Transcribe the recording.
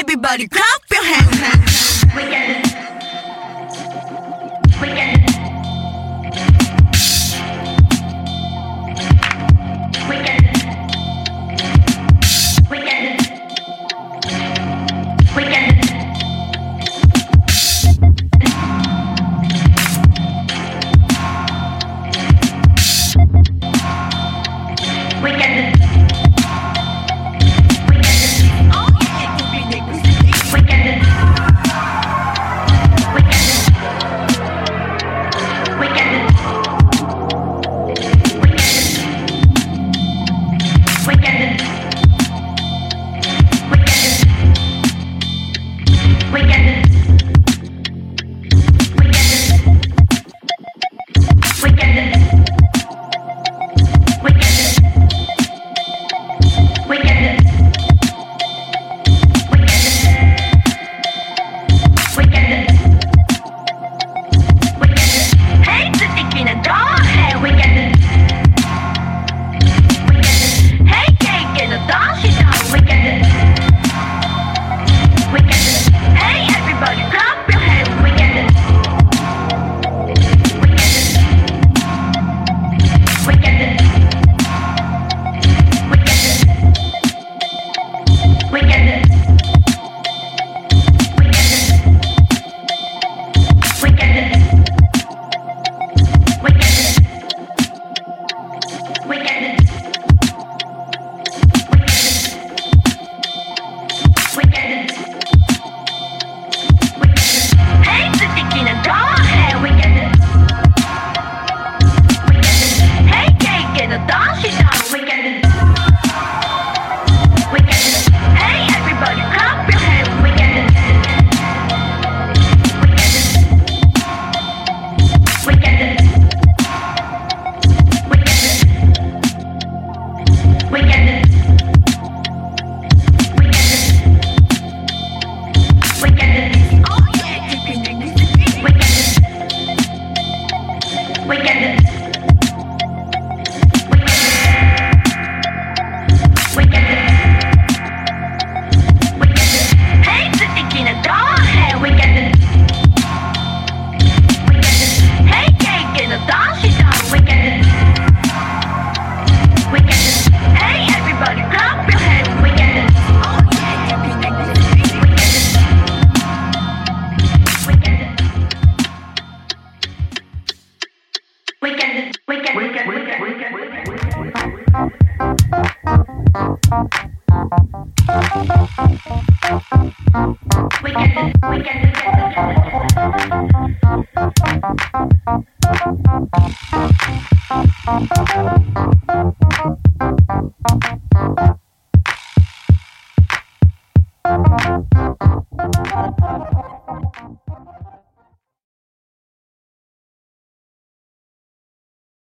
everybody clap your hands. We can Thank.